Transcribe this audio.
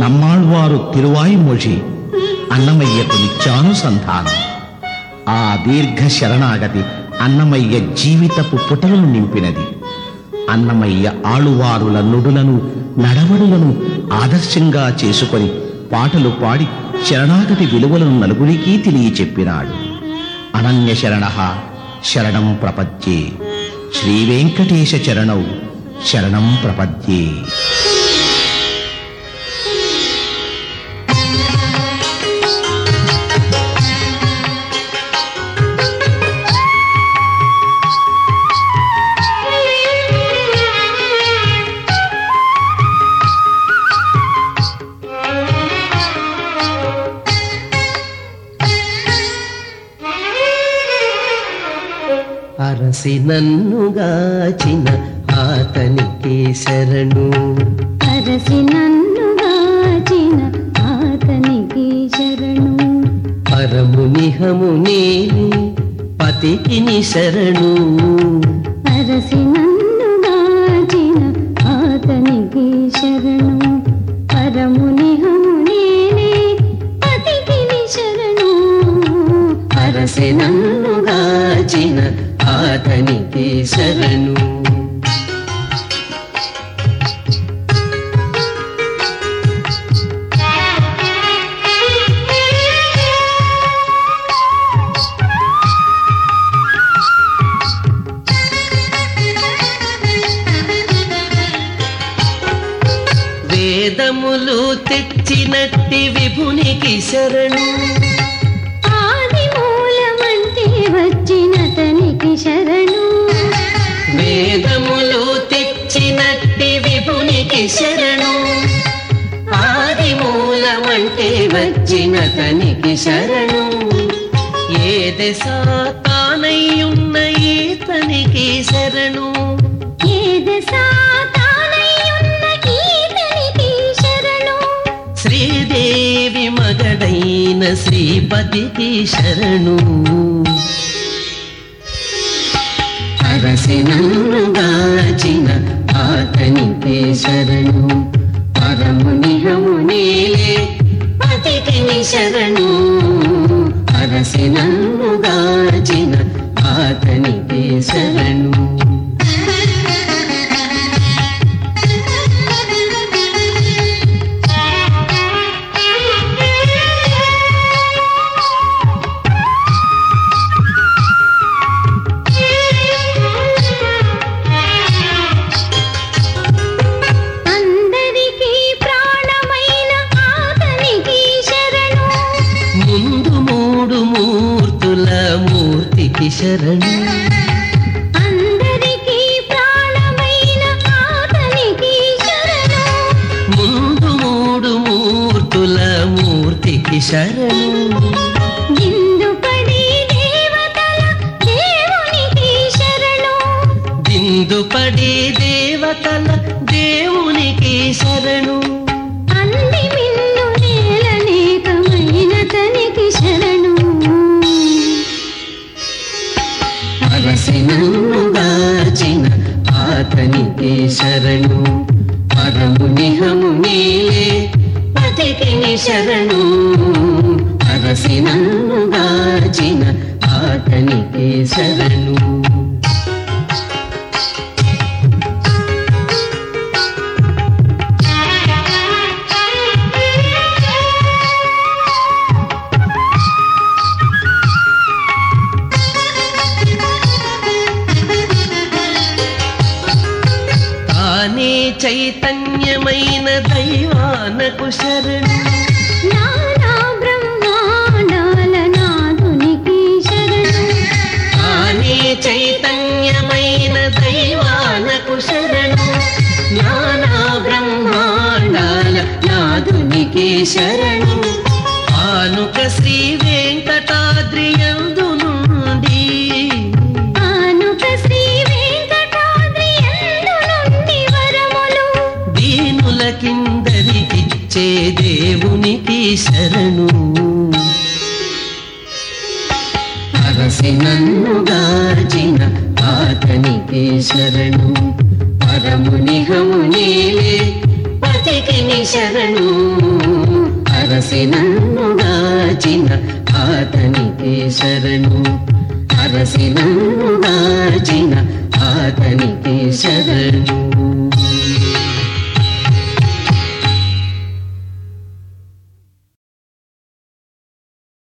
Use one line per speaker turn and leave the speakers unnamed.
నమ్మాళ్వారు తిరువాయిమొഴി అన్నమయ్యకు నిత్యానుసంధానం. ఆ దీర్ఘ శరణాగతి అన్నమయ్య జీవితపు పుటలను నింపినది. అన్నమయ్య ఆಳುవారుల నుడులను నడవడులను ఆదర్శంగా చేసుకొని పాటలు పాడి శరణాగతి విలువలను నలుగురికి తెలియచెప్పినాడు. అనన్య శరణ శరణం ప్రపద్యే. శ్రీ వెంకటేశ చరణౌ శరణం ప్రపద్యే.
అరసి నన్నుగాచిన ఆతనికి శరణు
అరసి నన్ను గాచిన ఆతనికి శరణు
పరమునిహము నేను పతికిని శరణు.
అరసి నన్ను గాచిన ఆతనికి శరణు పరముని హమునేనే పతికిని శరణు.
అరసి నన్నుగాచిన అతనికి శరణు. వేదములు తెచ్చినట్టి విభునికి శరణు. విభునికి శరణు. ఆది మూలమంటే వచ్చిన తనికి శరణు. ఏ దశ తానయ్యున్న ఈతనికి శరణు.
ఏది సాతానయ్యున్న ఈతనికి శరణు.
శ్రీదేవి మగడైన శ్రీపతికి శరణు. అరసి అతనికే శరణు పరముని పరమునిహమునిలే పతికి శరణు. అరసి నన్నుగాచిన ఆతనికి శరణు.
శరణు అందరికీ ప్రాణమైన ఆతనికి శరణు.
ముందు మూడు మూర్తుల మూర్తికి శరణు.
దిందుపడి దేవతల దేవునికి శరణు.
బిందుపడి దేవతల దేవునికి శరణు. ఆతనికి శరణు? పరము నిహము నీలే. పతికిని శరణు. అరసి నన్నుగాచిన ఆతనికి శరణు? చైతన్యమైన దైవానకు శరణు. చైతన్యమైన దైవానకు శరణు జ్ఞాన బ్రహ్మాండాల నాదునికి శరణు. ఆనుక శ్రీ వెంకటాద్రి కిందరికిచ్చే దేవునికి శరణు అరసి నన్ను నన్నుగాచిన ఆతనికి శరణు పరమునిహము పతికిని శరణు. అరసి నన్ను గాచిన ఆతనికి శరణు అరసి నన్ను గాచిన